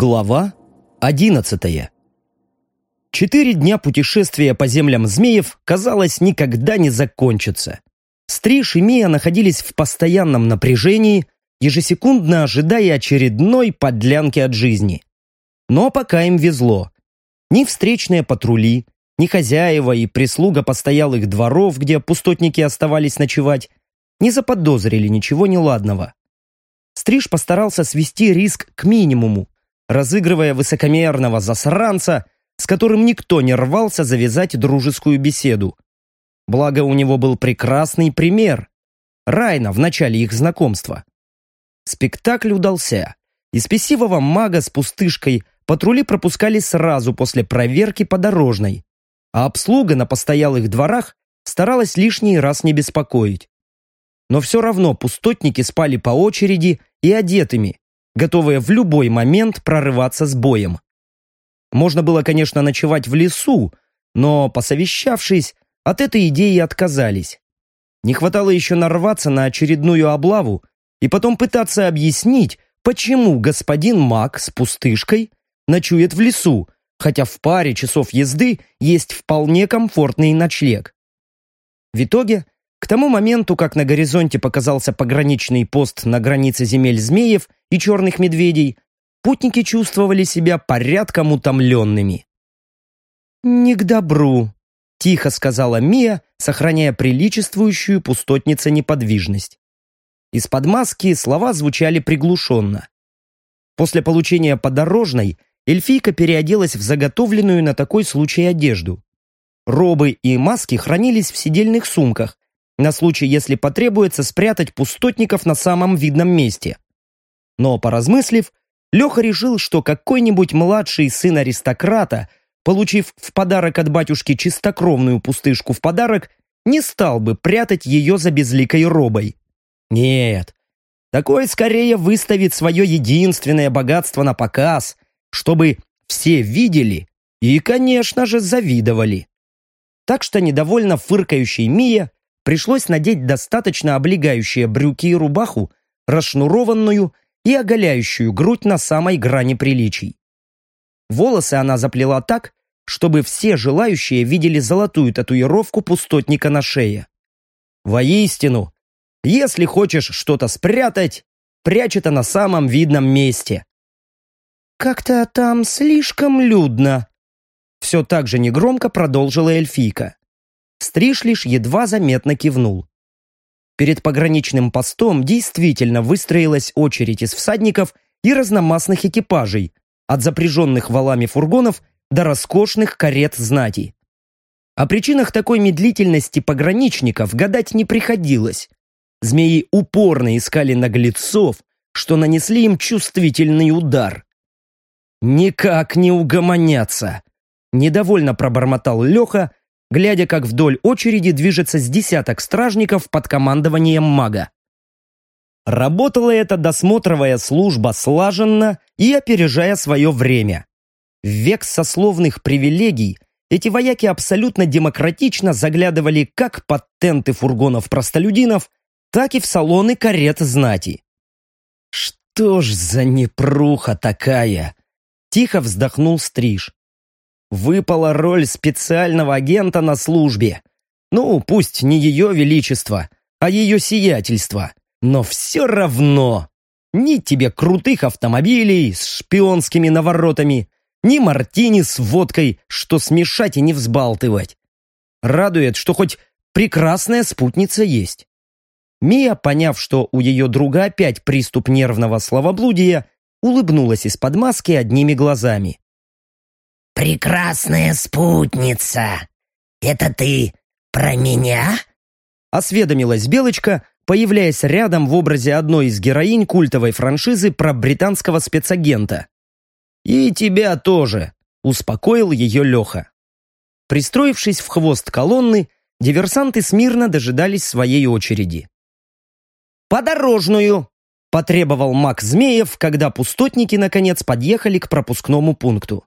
Глава одиннадцатая Четыре дня путешествия по землям змеев, казалось, никогда не закончатся. Стриж и Мия находились в постоянном напряжении, ежесекундно ожидая очередной подлянки от жизни. Но пока им везло. Ни встречные патрули, ни хозяева и прислуга постоялых дворов, где пустотники оставались ночевать, не заподозрили ничего неладного. Стриж постарался свести риск к минимуму, разыгрывая высокомерного засранца, с которым никто не рвался завязать дружескую беседу. Благо, у него был прекрасный пример. Райна в начале их знакомства. Спектакль удался. Из спесивого мага с пустышкой патрули пропускали сразу после проверки подорожной, а обслуга на постоялых дворах старалась лишний раз не беспокоить. Но все равно пустотники спали по очереди и одетыми, готовые в любой момент прорываться с боем. Можно было, конечно, ночевать в лесу, но, посовещавшись, от этой идеи отказались. Не хватало еще нарваться на очередную облаву и потом пытаться объяснить, почему господин Мак с пустышкой ночует в лесу, хотя в паре часов езды есть вполне комфортный ночлег. В итоге к тому моменту, как на горизонте показался пограничный пост на границе земель змеев и черных медведей, путники чувствовали себя порядком утомленными. «Не к добру», — тихо сказала Мия, сохраняя приличествующую пустотнице неподвижность. Из-под маски слова звучали приглушенно. После получения подорожной эльфийка переоделась в заготовленную на такой случай одежду. Робы и маски хранились в сидельных сумках, на случай, если потребуется спрятать пустотников на самом видном месте. Но, поразмыслив, Леха решил, что какой-нибудь младший сын аристократа, получив в подарок от батюшки чистокровную пустышку в подарок, не стал бы прятать ее за безликой робой. Нет, такой скорее выставит свое единственное богатство на показ, чтобы все видели и, конечно же, завидовали. Так что недовольно фыркающий Мия пришлось надеть достаточно облегающие брюки и рубаху, расшнурованную и оголяющую грудь на самой грани приличий. Волосы она заплела так, чтобы все желающие видели золотую татуировку пустотника на шее. Воистину, если хочешь что-то спрятать, прячь это на самом видном месте. «Как-то там слишком людно», все так же негромко продолжила эльфийка. Стриж лишь едва заметно кивнул. Перед пограничным постом действительно выстроилась очередь из всадников и разномастных экипажей, от запряженных валами фургонов до роскошных карет знати. О причинах такой медлительности пограничников гадать не приходилось. Змеи упорно искали наглецов, что нанесли им чувствительный удар. «Никак не угомонятся!» Недовольно пробормотал Леха, глядя, как вдоль очереди движется с десяток стражников под командованием мага. Работала эта досмотровая служба слаженно и опережая свое время. В век сословных привилегий эти вояки абсолютно демократично заглядывали как под тенты фургонов простолюдинов, так и в салоны карет знати. «Что ж за непруха такая?» Тихо вздохнул Стриж выпала роль специального агента на службе. Ну, пусть не ее величество, а ее сиятельство. Но все равно. Ни тебе крутых автомобилей с шпионскими наворотами, ни мартини с водкой, что смешать и не взбалтывать. Радует, что хоть прекрасная спутница есть. Мия, поняв, что у ее друга опять приступ нервного словоблудия, улыбнулась из-под маски одними глазами. «Прекрасная спутница! Это ты про меня?» Осведомилась Белочка, появляясь рядом в образе одной из героинь культовой франшизы про британского спецагента. «И тебя тоже», — успокоил ее Леха. Пристроившись в хвост колонны, диверсанты смирно дожидались своей очереди. «Подорожную!» — потребовал маг Змеев, когда пустотники наконец подъехали к пропускному пункту.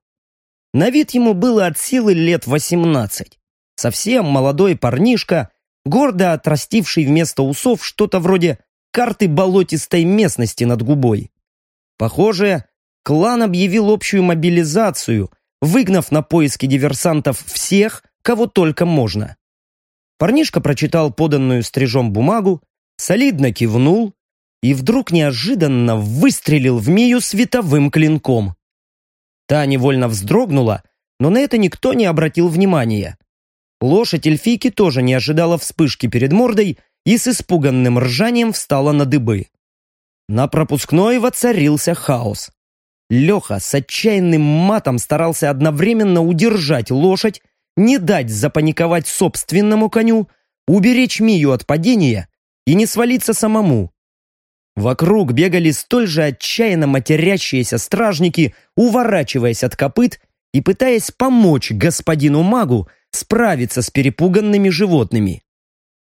На вид ему было от силы лет восемнадцать. Совсем молодой парнишка, гордо отрастивший вместо усов что-то вроде карты болотистой местности над губой. Похоже, клан объявил общую мобилизацию, выгнав на поиски диверсантов всех, кого только можно. Парнишка прочитал поданную стрижом бумагу, солидно кивнул и вдруг неожиданно выстрелил в Мию световым клинком. Та невольно вздрогнула, но на это никто не обратил внимания. Лошадь эльфийки тоже не ожидала вспышки перед мордой и с испуганным ржанием встала на дыбы. На пропускной воцарился хаос. Леха с отчаянным матом старался одновременно удержать лошадь, не дать запаниковать собственному коню, уберечь Мию от падения и не свалиться самому. Вокруг бегали столь же отчаянно матерящиеся стражники, уворачиваясь от копыт и пытаясь помочь господину магу справиться с перепуганными животными.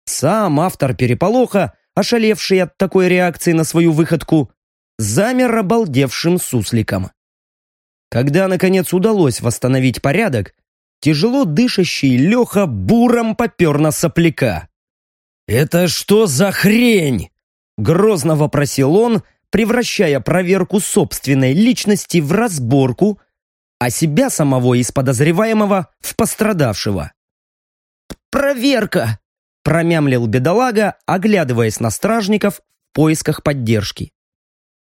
Сам автор переполоха, ошалевший от такой реакции на свою выходку, замер обалдевшим сусликом. Когда, наконец, удалось восстановить порядок, тяжело дышащий Леха буром попер на сопляка. «Это что за хрень?» Грозно вопросил он, превращая проверку собственной личности в разборку, а себя самого из подозреваемого в пострадавшего. «Проверка!» – промямлил бедолага, оглядываясь на стражников в поисках поддержки.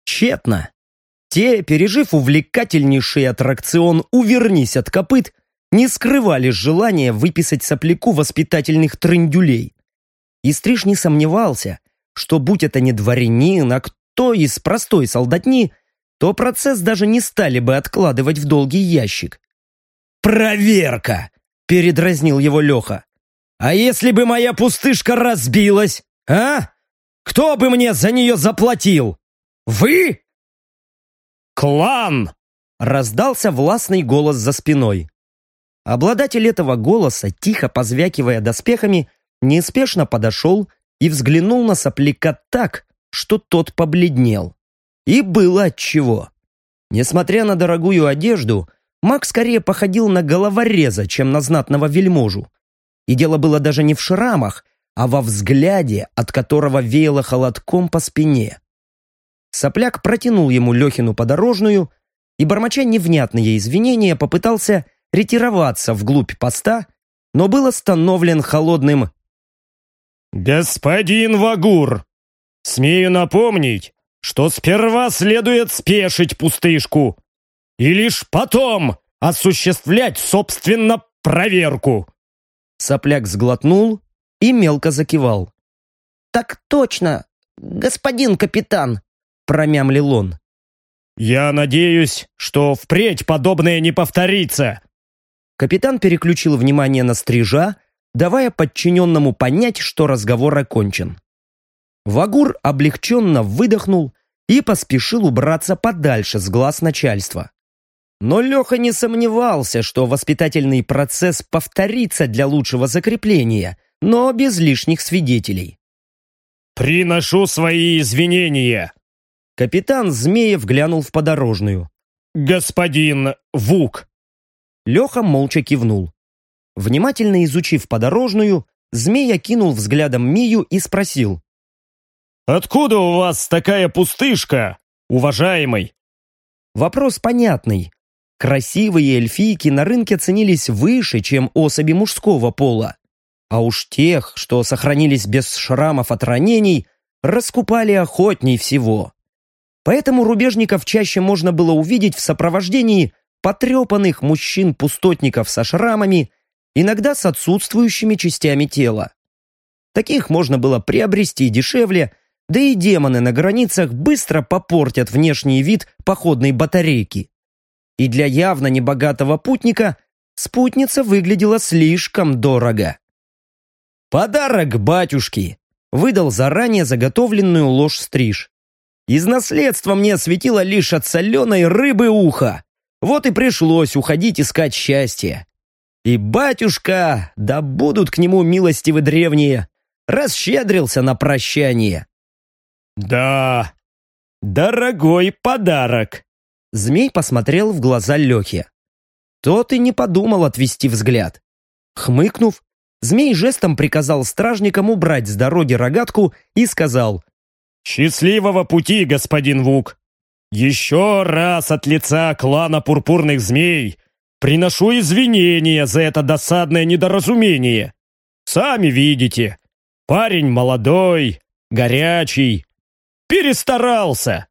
Тщетно. Те, пережив увлекательнейший аттракцион «Увернись от копыт», не скрывали желания выписать сопляку воспитательных трындюлей. И Стриж не сомневался, что будь это не дворянин, а кто из простой солдатни, то процесс даже не стали бы откладывать в долгий ящик. «Проверка!» — передразнил его Леха. «А если бы моя пустышка разбилась, а? Кто бы мне за нее заплатил? Вы?» «Клан!» — раздался властный голос за спиной. Обладатель этого голоса, тихо позвякивая доспехами, неспешно подошел и взглянул на сопляка так, что тот побледнел. И было отчего. Несмотря на дорогую одежду, маг скорее походил на головореза, чем на знатного вельможу. И дело было даже не в шрамах, а во взгляде, от которого веяло холодком по спине. Сопляк протянул ему Лехину подорожную и, бормоча невнятные извинения, попытался ретироваться вглубь поста, но был остановлен холодным «Господин Вагур, смею напомнить, что сперва следует спешить пустышку и лишь потом осуществлять, собственно, проверку». Сопляк сглотнул и мелко закивал. «Так точно, господин капитан», — промямлил он. «Я надеюсь, что впредь подобное не повторится». Капитан переключил внимание на стрижа, давая подчиненному понять, что разговор окончен. Вагур облегченно выдохнул и поспешил убраться подальше с глаз начальства. Но Леха не сомневался, что воспитательный процесс повторится для лучшего закрепления, но без лишних свидетелей. «Приношу свои извинения!» Капитан Змеев глянул в подорожную. «Господин Вук!» Леха молча кивнул. Внимательно изучив подорожную, змей окинул взглядом Мию и спросил. «Откуда у вас такая пустышка, уважаемый?» Вопрос понятный. Красивые эльфийки на рынке ценились выше, чем особи мужского пола. А уж тех, что сохранились без шрамов от ранений, раскупали охотней всего. Поэтому рубежников чаще можно было увидеть в сопровождении потрепанных мужчин-пустотников со шрамами иногда с отсутствующими частями тела. Таких можно было приобрести дешевле, да и демоны на границах быстро попортят внешний вид походной батарейки. И для явно небогатого путника спутница выглядела слишком дорого. «Подарок батюшки!» выдал заранее заготовленную ложь стриж. «Из наследства мне светило лишь от соленой рыбы ухо. Вот и пришлось уходить искать счастье. И батюшка, да будут к нему милостивы древние, расщедрился на прощание. «Да, дорогой подарок!» Змей посмотрел в глаза Лехе. Тот и не подумал отвести взгляд. Хмыкнув, змей жестом приказал стражникам убрать с дороги рогатку и сказал «Счастливого пути, господин Вук! «Еще раз от лица клана пурпурных змей приношу извинения за это досадное недоразумение. Сами видите, парень молодой, горячий, перестарался».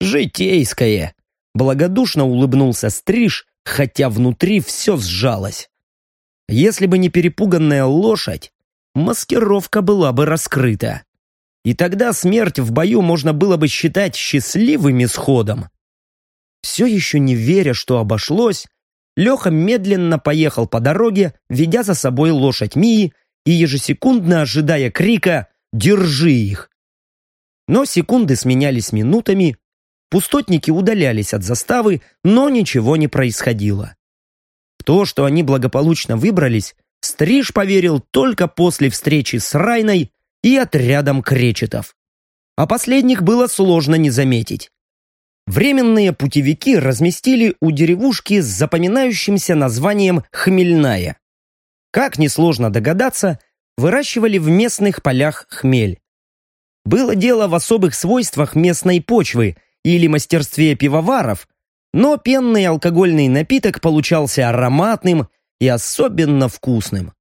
«Житейское», — благодушно улыбнулся Стриж, хотя внутри все сжалось. Если бы не перепуганная лошадь, маскировка была бы раскрыта. И тогда смерть в бою можно было бы считать счастливым исходом. Все еще не веря, что обошлось, Леха медленно поехал по дороге, ведя за собой лошадь Мии и ежесекундно ожидая крика «Держи их!». Но секунды сменялись минутами, пустотники удалялись от заставы, но ничего не происходило. В то, что они благополучно выбрались, Стриж поверил только после встречи с Райной и отрядом кречетов. А последних было сложно не заметить. Временные путевики разместили у деревушки с запоминающимся названием «Хмельная». Как несложно догадаться, выращивали в местных полях хмель. Было дело в особых свойствах местной почвы или мастерстве пивоваров, но пенный алкогольный напиток получался ароматным и особенно вкусным.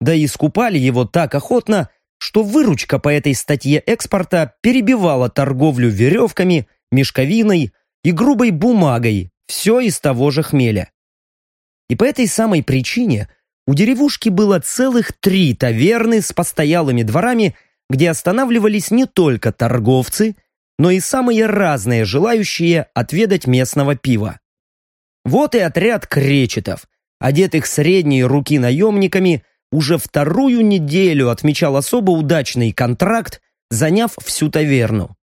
Да и скупали его так охотно, что выручка по этой статье экспорта перебивала торговлю веревками, мешковиной и грубой бумагой, все из того же хмеля. И по этой самой причине у деревушки было целых три таверны с постоялыми дворами, где останавливались не только торговцы, но и самые разные желающие отведать местного пива. Вот и отряд кречетов, одетых средней руки наемниками, уже вторую неделю отмечал особо удачный контракт, заняв всю таверну.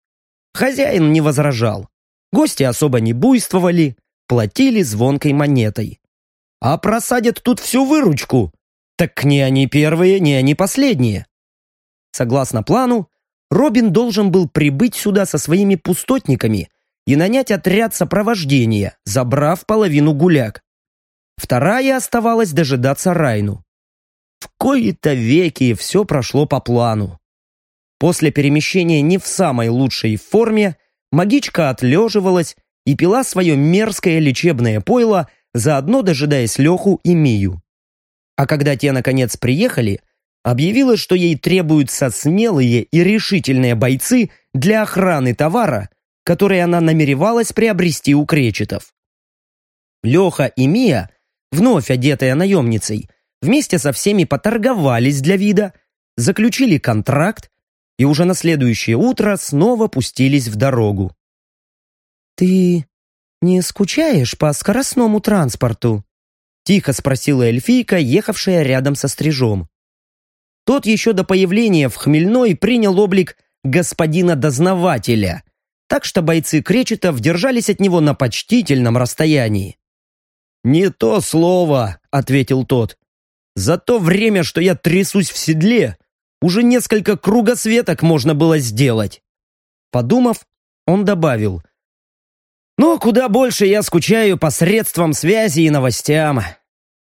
Хозяин не возражал. Гости особо не буйствовали, платили звонкой монетой. А просадят тут всю выручку. Так не они первые, не они последние. Согласно плану, Робин должен был прибыть сюда со своими пустотниками и нанять отряд сопровождения, забрав половину гуляк. Вторая оставалась дожидаться Райну. В кои-то веки все прошло по плану. После перемещения не в самой лучшей форме, магичка отлеживалась и пила свое мерзкое лечебное пойло, заодно дожидаясь Леху и Мию. А когда те, наконец, приехали, объявила, что ей требуются смелые и решительные бойцы для охраны товара, который она намеревалась приобрести у кречетов. Леха и Мия, вновь одетая наемницей, вместе со всеми поторговались для вида, заключили контракт и уже на следующее утро снова пустились в дорогу. «Ты не скучаешь по скоростному транспорту?» Тихо спросила эльфийка, ехавшая рядом со стрижом. Тот еще до появления в Хмельной принял облик господина-дознавателя, так что бойцы Кречетов держались от него на почтительном расстоянии. «Не то слово», — ответил тот. За то время, что я трясусь в седле, уже несколько кругосветок можно было сделать. Подумав, он добавил. Но куда больше я скучаю по средствам связи и новостям.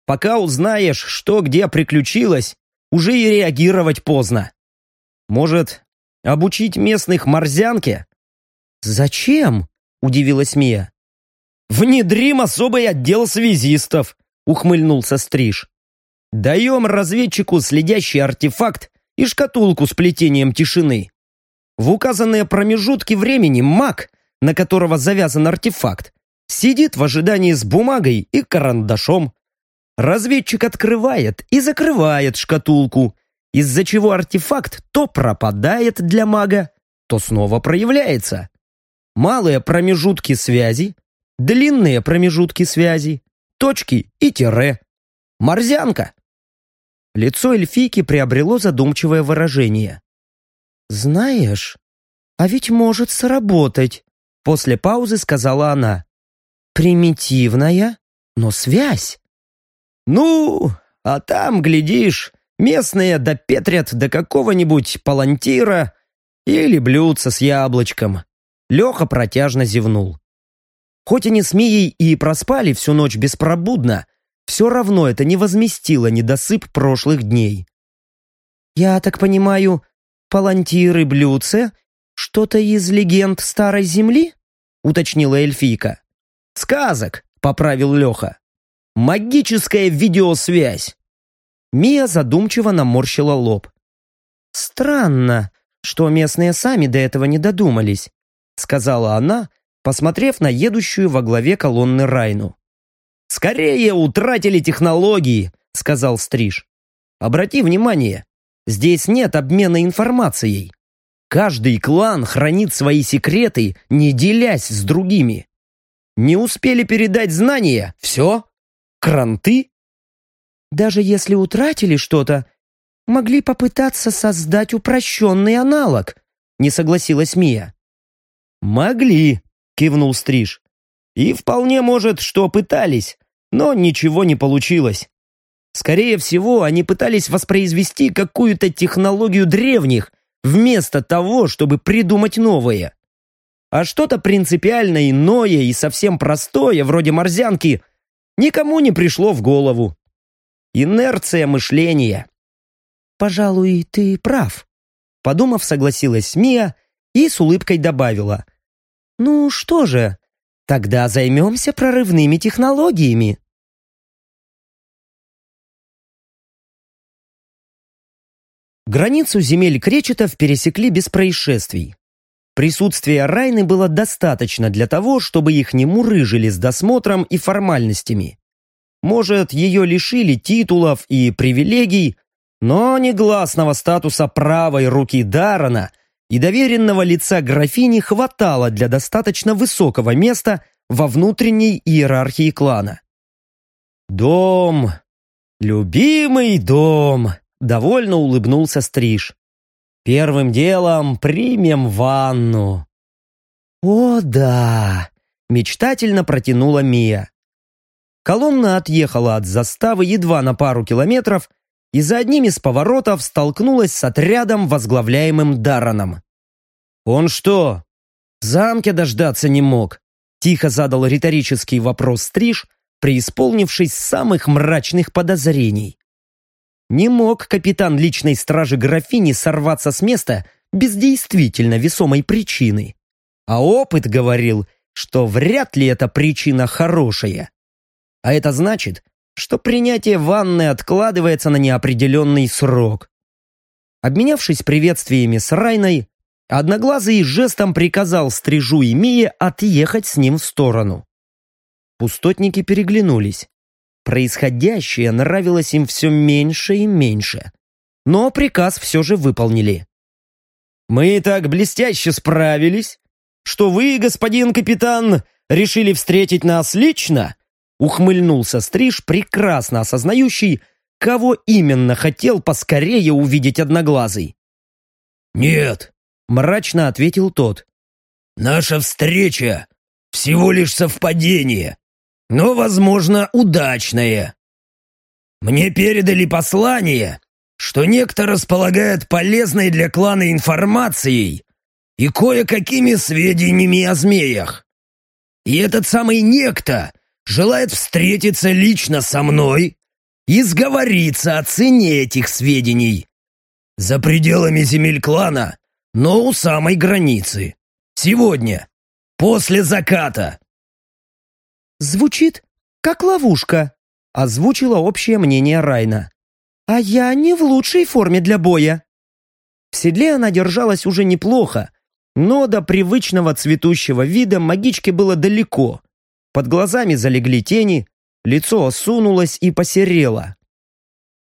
Пока узнаешь, что где приключилось, уже и реагировать поздно. Может, обучить местных морзянке? Зачем? Удивилась Мия. Внедрим особый отдел связистов, ухмыльнулся Стриж. Даем разведчику следящий артефакт и шкатулку с плетением тишины. В указанные промежутки времени маг, на которого завязан артефакт, сидит в ожидании с бумагой и карандашом. Разведчик открывает и закрывает шкатулку, из-за чего артефакт то пропадает для мага, то снова проявляется. Малые промежутки связи, длинные промежутки связи, точки и тире. Морзянка. Лицо эльфийки приобрело задумчивое выражение. «Знаешь, а ведь может сработать», — после паузы сказала она. «Примитивная, но связь». «Ну, а там, глядишь, местные допетрят до какого-нибудь палантира или блюдца с яблочком». Леха протяжно зевнул. Хоть они с Мией и проспали всю ночь беспробудно, все равно это не возместило недосып прошлых дней. «Я так понимаю, палантиры блюдце что-то из легенд Старой Земли?» уточнила эльфийка. «Сказок», — поправил Леха. «Магическая видеосвязь». Мия задумчиво наморщила лоб. «Странно, что местные сами до этого не додумались», сказала она, посмотрев на едущую во главе колонны Райну. «Скорее утратили технологии», — сказал Стриж. «Обрати внимание, здесь нет обмена информацией. Каждый клан хранит свои секреты, не делясь с другими. Не успели передать знания, все, кранты. Даже если утратили что-то, могли попытаться создать упрощенный аналог, не согласилась Мия. «Могли», — кивнул Стриж. «И вполне может, что пытались, но ничего не получилось. Скорее всего, они пытались воспроизвести какую-то технологию древних, вместо того, чтобы придумать новое. А что-то принципиально иное и совсем простое, вроде морзянки, никому не пришло в голову. Инерция мышления. «Пожалуй, ты прав», — подумав, согласилась Мия и с улыбкой добавила. «Ну что же, тогда займемся прорывными технологиями». Границу земель кречетов пересекли без происшествий. Присутствие Райны было достаточно для того, чтобы их не мурыжили с досмотром и формальностями. Может, ее лишили титулов и привилегий, но негласного статуса правой руки Дарана и доверенного лица графини хватало для достаточно высокого места во внутренней иерархии клана. «Дом! Любимый дом!» Довольно улыбнулся Стриж. «Первым делом примем ванну». «О, да!» — мечтательно протянула Мия. Колонна отъехала от заставы едва на пару километров и за одним из поворотов столкнулась с отрядом, возглавляемым Дараном. «Он что, в замке дождаться не мог?» Тихо задал риторический вопрос Стриж, преисполнившись самых мрачных подозрений. Не мог капитан личной стражи графини сорваться с места без действительно весомой причины. А опыт говорил, что вряд ли эта причина хорошая. А это значит, что принятие ванны откладывается на неопределенный срок. Обменявшись приветствиями с Райной, Одноглазый жестом приказал Стрижу и Мие отъехать с ним в сторону. Пустотники переглянулись. Происходящее нравилось им все меньше и меньше. Но приказ все же выполнили. «Мы так блестяще справились, что вы, господин капитан, решили встретить нас лично?» Ухмыльнулся Стриж, прекрасно осознающий, кого именно хотел поскорее увидеть Одноглазый. «Нет», — мрачно ответил тот. «Наша встреча — всего лишь совпадение но, возможно, удачное. Мне передали послание, что некто располагает полезной для клана информацией и кое-какими сведениями о змеях. И этот самый некто желает встретиться лично со мной и сговориться о цене этих сведений. За пределами земель клана, но у самой границы. Сегодня, после заката. «Звучит, как ловушка», — озвучила общее мнение Райна. «А я не в лучшей форме для боя». В седле она держалась уже неплохо, но до привычного цветущего вида магичке было далеко. Под глазами залегли тени, лицо осунулось и посерело.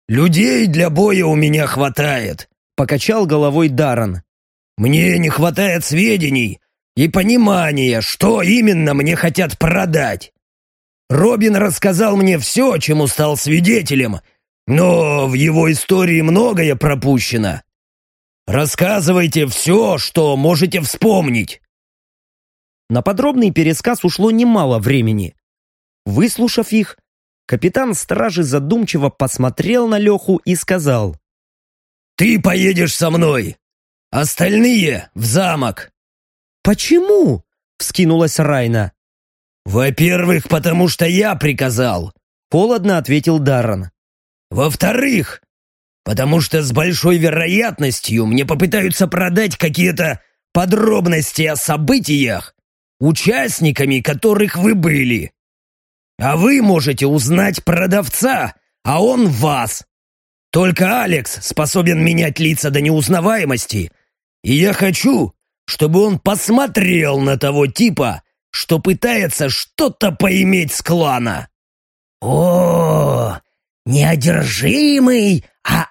«Людей для боя у меня хватает», — покачал головой Даран. «Мне не хватает сведений и понимания, что именно мне хотят продать. Робин рассказал мне все, чему стал свидетелем, но в его истории многое пропущено. Рассказывайте все, что можете вспомнить». На подробный пересказ ушло немало времени. Выслушав их, капитан стражи задумчиво посмотрел на Леху и сказал. «Ты поедешь со мной, остальные в замок». «Почему?» — вскинулась Райна. «Во-первых, потому что я приказал», — холодно ответил Даррен. «Во-вторых, потому что с большой вероятностью мне попытаются продать какие-то подробности о событиях, участниками которых вы были. А вы можете узнать продавца, а он вас. Только Алекс способен менять лица до неузнаваемости, и я хочу, чтобы он посмотрел на того типа, что пытается что-то поиметь с клана. О, неодержимый, а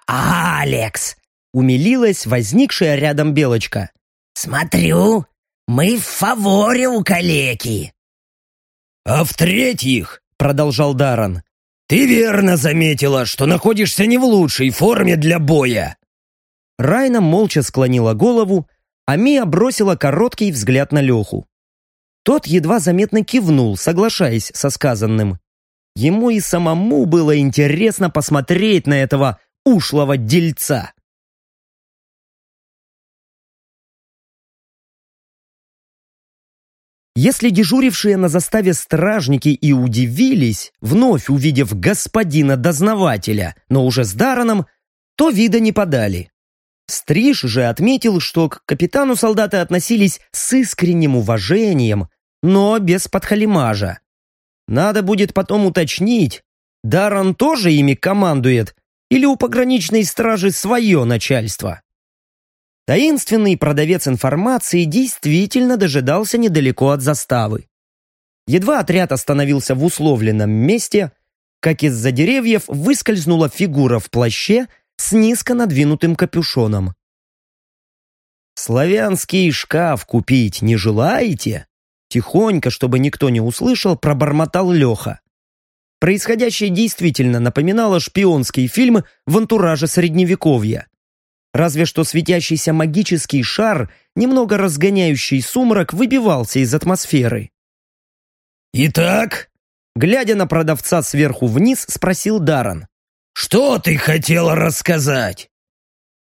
Алекс, умилилась возникшая рядом белочка. Смотрю, мы в фаворе у калеки. А в-третьих, продолжал Даран, ты верно заметила, что находишься не в лучшей форме для боя. Райна молча склонила голову, а Мия бросила короткий взгляд на Леху. Тот едва заметно кивнул, соглашаясь со сказанным. Ему и самому было интересно посмотреть на этого ушлого дельца. Если дежурившие на заставе стражники и удивились, вновь увидев господина-дознавателя, но уже с Дараном, то вида не подали. Стриж же отметил, что к капитану солдаты относились с искренним уважением, но без подхалимажа. Надо будет потом уточнить, Даран тоже ими командует или у пограничной стражи свое начальство. Таинственный продавец информации действительно дожидался недалеко от заставы. Едва отряд остановился в условленном месте, как из-за деревьев выскользнула фигура в плаще с низко надвинутым капюшоном. «Славянский шкаф купить не желаете?» Тихонько, чтобы никто не услышал, пробормотал Леха. Происходящее действительно напоминало шпионский фильм в антураже Средневековья. Разве что светящийся магический шар, немного разгоняющий сумрак, выбивался из атмосферы. «Итак?» Глядя на продавца сверху вниз, спросил Даран. «Что ты хотела рассказать?»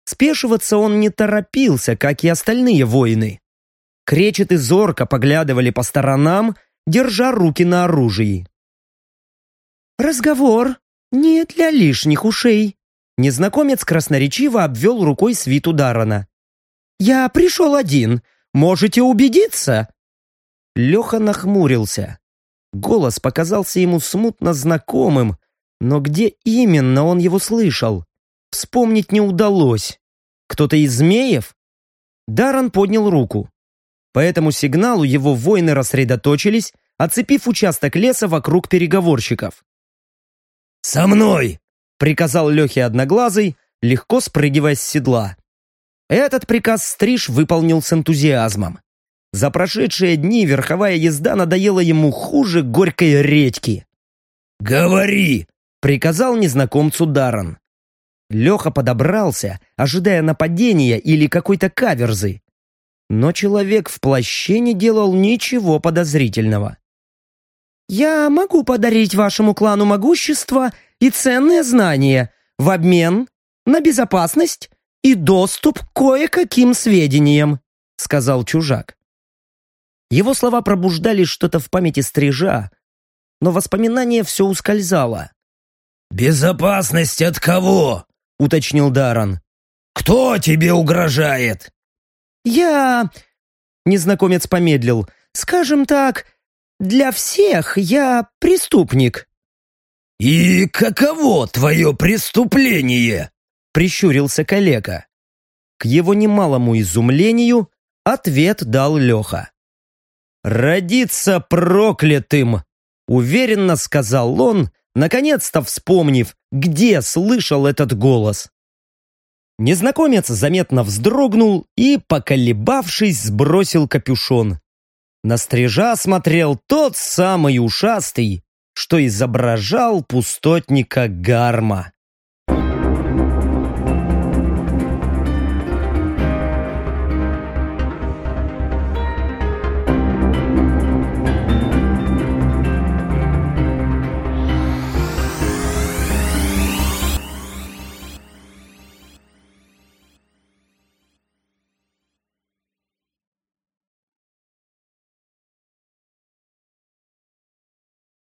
Спешиваться он не торопился, как и остальные воины. Кречет и зорко поглядывали по сторонам, держа руки на оружии. «Разговор не для лишних ушей», Незнакомец красноречиво обвел рукой свиту Дарана. «Я пришел один. Можете убедиться?» Леха нахмурился. Голос показался ему смутно знакомым, но где именно он его слышал? Вспомнить не удалось. Кто-то из змеев? Даран поднял руку. По этому сигналу его воины рассредоточились, оцепив участок леса вокруг переговорщиков. «Со мной!» приказал Лехе Одноглазый, легко спрыгивая с седла. Этот приказ Стриж выполнил с энтузиазмом. За прошедшие дни верховая езда надоела ему хуже горькой редьки. «Говори!» — приказал незнакомцу Даран. Леха подобрался, ожидая нападения или какой-то каверзы. Но человек в плаще не делал ничего подозрительного. «Я могу подарить вашему клану могущество и ценные знания в обмен на безопасность и доступ к кое-каким сведениям», сказал чужак. Его слова пробуждали что-то в памяти стрижа, но воспоминание все ускользало. «Безопасность от кого?» — уточнил Даран. «Кто тебе угрожает?» «Я...» — незнакомец помедлил. «Скажем так, для всех я преступник». «И каково твое преступление?» — прищурился коллега. К его немалому изумлению ответ дал Леха. «Родиться проклятым!» — уверенно сказал он, наконец-то вспомнив, где слышал этот голос. Незнакомец заметно вздрогнул и, поколебавшись, сбросил капюшон. На стрижа смотрел тот самый ушастый, что изображал пустотника Гарма.